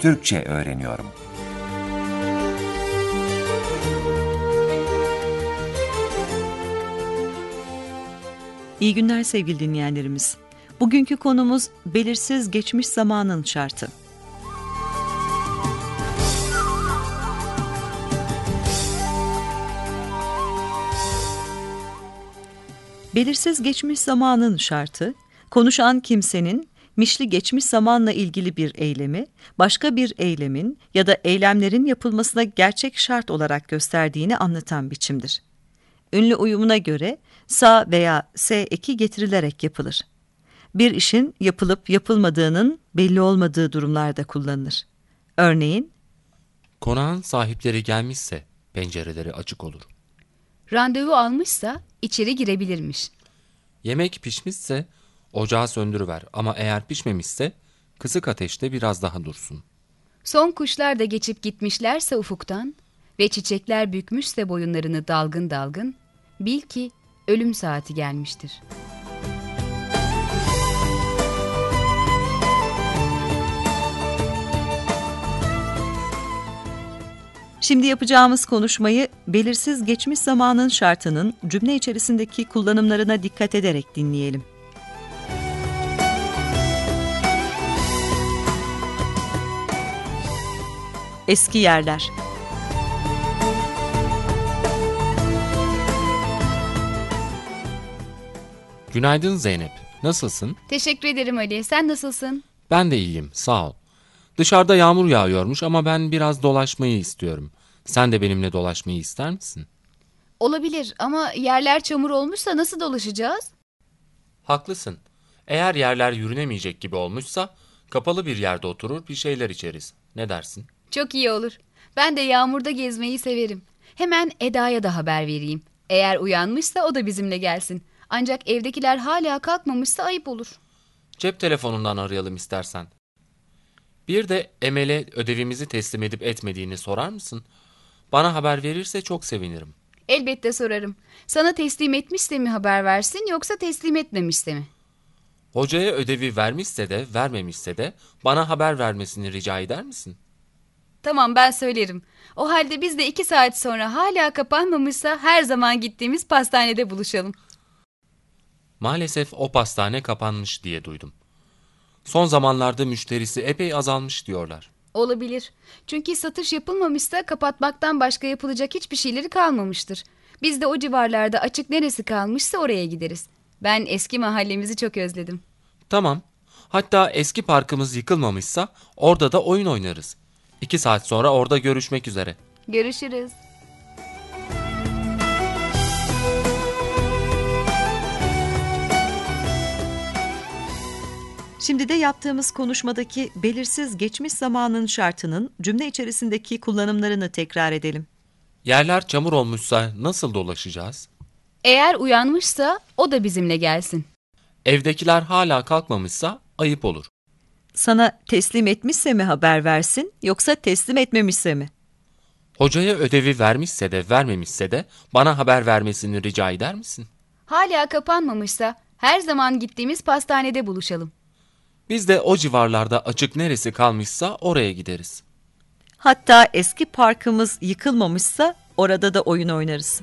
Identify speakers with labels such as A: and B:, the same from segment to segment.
A: Türkçe öğreniyorum.
B: İyi günler sevgili dinleyenlerimiz. Bugünkü konumuz belirsiz geçmiş zamanın şartı. Belirsiz geçmiş zamanın şartı, konuşan kimsenin mişli geçmiş zamanla ilgili bir eylemi, başka bir eylemin ya da eylemlerin yapılmasına gerçek şart olarak gösterdiğini anlatan biçimdir. Ünlü uyumuna göre sa veya s eki getirilerek yapılır. Bir işin yapılıp yapılmadığının belli olmadığı durumlarda kullanılır. Örneğin,
C: Konağın sahipleri gelmişse pencereleri açık olur.
D: Randevu almışsa içeri girebilirmiş.
C: Yemek pişmişse ocağı söndürüver ama eğer pişmemişse kısık ateşte biraz daha dursun.
D: Son kuşlar da geçip gitmişlerse ufuktan ve çiçekler bükmüşse boyunlarını dalgın dalgın, bil ki ölüm saati gelmiştir.
B: Şimdi yapacağımız konuşmayı belirsiz geçmiş zamanın şartının cümle içerisindeki kullanımlarına dikkat ederek dinleyelim. Eski yerler
C: Günaydın Zeynep. Nasılsın?
D: Teşekkür ederim Ali. Sen nasılsın?
C: Ben de iyiyim, sağ ol. Dışarıda yağmur yağıyormuş ama ben biraz dolaşmayı istiyorum. Sen de benimle dolaşmayı ister misin?
D: Olabilir ama yerler çamur olmuşsa nasıl dolaşacağız?
C: Haklısın. Eğer yerler yürünemeyecek gibi olmuşsa kapalı bir yerde oturur bir şeyler içeriz. Ne dersin?
D: Çok iyi olur. Ben de yağmurda gezmeyi severim. Hemen Eda'ya da haber vereyim. Eğer uyanmışsa o da bizimle gelsin. Ancak evdekiler hala kalkmamışsa ayıp olur.
C: Cep telefonundan arayalım istersen. Bir de Emel'e ödevimizi teslim edip etmediğini sorar mısın? Bana haber verirse çok sevinirim.
D: Elbette sorarım. Sana teslim etmişse mi haber versin yoksa teslim etmemişse mi?
C: Hocaya ödevi vermişse de vermemişse de bana haber vermesini rica eder misin?
D: Tamam ben söylerim. O halde biz de iki saat sonra hala kapanmamışsa her zaman gittiğimiz pastanede buluşalım.
C: Maalesef o pastane kapanmış diye duydum. Son zamanlarda müşterisi epey azalmış diyorlar.
D: Olabilir. Çünkü satış yapılmamışsa kapatmaktan başka yapılacak hiçbir şeyleri kalmamıştır. Biz de o civarlarda açık neresi kalmışsa oraya gideriz. Ben eski mahallemizi çok özledim.
C: Tamam. Hatta eski parkımız yıkılmamışsa orada da oyun oynarız. İki saat sonra orada görüşmek üzere.
D: Görüşürüz.
B: Şimdi de yaptığımız konuşmadaki belirsiz geçmiş zamanın şartının cümle içerisindeki kullanımlarını tekrar edelim.
C: Yerler çamur olmuşsa nasıl dolaşacağız?
D: Eğer uyanmışsa o da bizimle gelsin.
C: Evdekiler hala kalkmamışsa ayıp olur.
B: Sana teslim etmişse mi haber versin yoksa teslim etmemişse mi?
C: Hocaya ödevi vermişse de vermemişse de bana haber vermesini rica eder misin?
D: Hala kapanmamışsa her zaman gittiğimiz pastanede buluşalım.
C: Biz de o civarlarda açık neresi kalmışsa oraya gideriz.
B: Hatta eski parkımız yıkılmamışsa orada da oyun oynarız.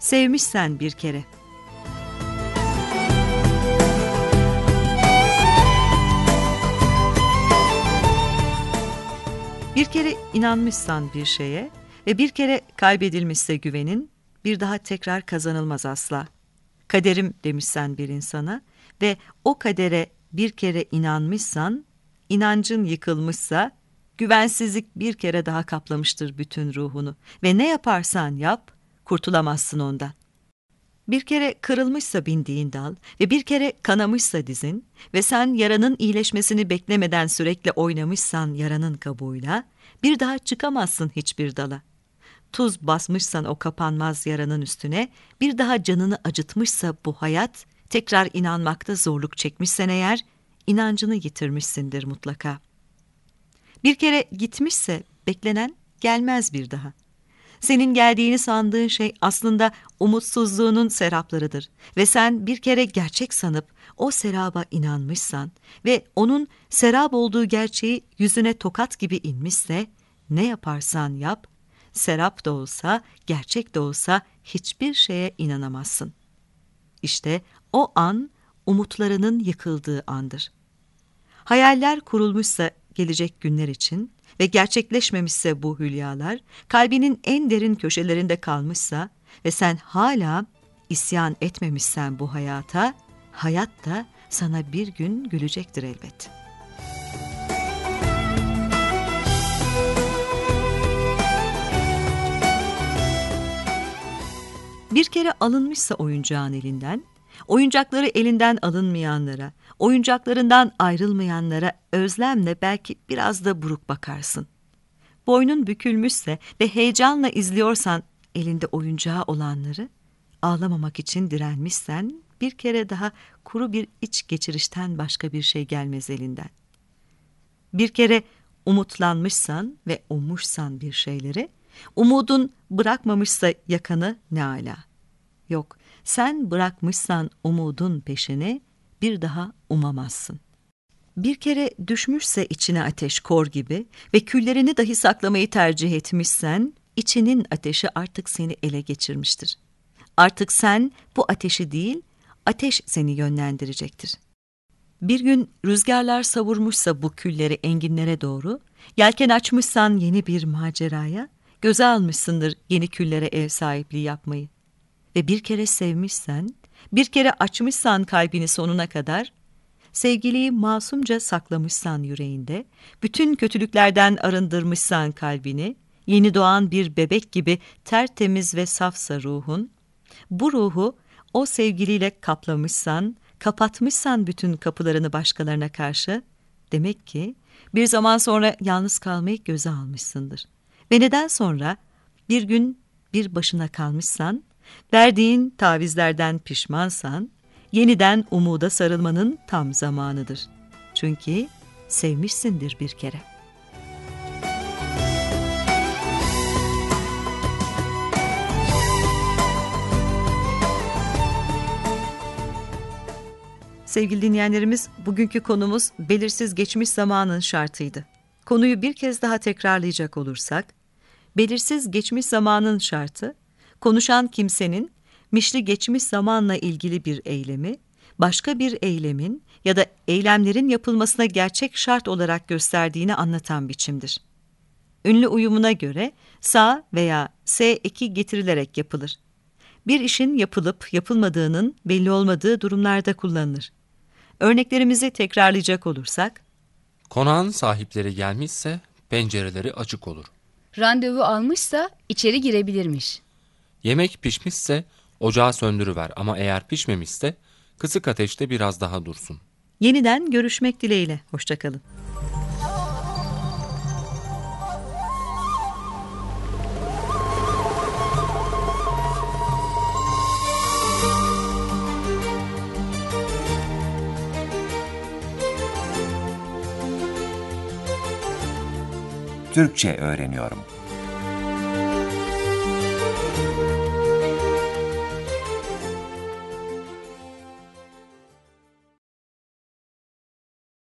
B: Sevmişsen bir kere. Bir kere inanmışsan bir şeye ve bir kere kaybedilmişse güvenin, bir daha tekrar kazanılmaz asla. Kaderim demişsen bir insana ve o kadere bir kere inanmışsan, inancın yıkılmışsa, güvensizlik bir kere daha kaplamıştır bütün ruhunu ve ne yaparsan yap, kurtulamazsın ondan. Bir kere kırılmışsa bindiğin dal ve bir kere kanamışsa dizin ve sen yaranın iyileşmesini beklemeden sürekli oynamışsan yaranın kabuğuyla, bir daha çıkamazsın hiçbir dala. Tuz basmışsan o kapanmaz yaranın üstüne, bir daha canını acıtmışsa bu hayat, tekrar inanmakta zorluk çekmişsen eğer, inancını yitirmişsindir mutlaka. Bir kere gitmişse beklenen gelmez bir daha. Senin geldiğini sandığın şey aslında umutsuzluğunun seraplarıdır. Ve sen bir kere gerçek sanıp o seraba inanmışsan ve onun serap olduğu gerçeği yüzüne tokat gibi inmişse ne yaparsan yap, serap da olsa, gerçek de olsa hiçbir şeye inanamazsın. İşte o an umutlarının yıkıldığı andır. Hayaller kurulmuşsa gelecek günler için ve gerçekleşmemişse bu hülyalar, kalbinin en derin köşelerinde kalmışsa ve sen hala isyan etmemişsen bu hayata, hayat da sana bir gün gülecektir elbet. Bir kere alınmışsa oyuncağın elinden, oyuncakları elinden alınmayanlara, oyuncaklarından ayrılmayanlara özlemle belki biraz da buruk bakarsın. Boynun bükülmüşse ve heyecanla izliyorsan elinde oyuncağı olanları, ağlamamak için direnmişsen bir kere daha kuru bir iç geçirişten başka bir şey gelmez elinden. Bir kere umutlanmışsan ve ummuşsan bir şeyleri, umudun bırakmamışsa yakanı ne ala. Yok, sen bırakmışsan umudun peşini bir daha umamazsın. Bir kere düşmüşse içine ateş kor gibi ve küllerini dahi saklamayı tercih etmişsen, içinin ateşi artık seni ele geçirmiştir. Artık sen bu ateşi değil, ateş seni yönlendirecektir. Bir gün rüzgarlar savurmuşsa bu külleri enginlere doğru, yelken açmışsan yeni bir maceraya, göze almışsındır yeni küllere ev sahipliği yapmayı. Ve bir kere sevmişsen, bir kere açmışsan kalbini sonuna kadar, sevgiliyi masumca saklamışsan yüreğinde, bütün kötülüklerden arındırmışsan kalbini, yeni doğan bir bebek gibi tertemiz ve safsa ruhun, bu ruhu o sevgiliyle kaplamışsan, kapatmışsan bütün kapılarını başkalarına karşı, demek ki bir zaman sonra yalnız kalmayı göze almışsındır. Ve neden sonra bir gün bir başına kalmışsan, verdiğin tavizlerden pişmansan, yeniden umuda sarılmanın tam zamanıdır. Çünkü sevmişsindir bir kere. Sevgili dinleyenlerimiz, bugünkü konumuz belirsiz geçmiş zamanın şartıydı. Konuyu bir kez daha tekrarlayacak olursak, belirsiz geçmiş zamanın şartı, konuşan kimsenin mişli geçmiş zamanla ilgili bir eylemi, başka bir eylemin ya da eylemlerin yapılmasına gerçek şart olarak gösterdiğini anlatan biçimdir. Ünlü uyumuna göre sa veya s eki getirilerek yapılır. Bir işin yapılıp yapılmadığının belli olmadığı durumlarda kullanılır. Örneklerimizi tekrarlayacak olursak,
C: Konağın sahipleri gelmişse pencereleri açık olur.
D: Randevu almışsa içeri girebilirmiş.
C: Yemek pişmişse ocağı söndürüver ama eğer pişmemişse kısık ateşte biraz daha dursun.
B: yeniden görüşmek dileğiyle. Hoşçakalın.
A: Türkçe öğreniyorum.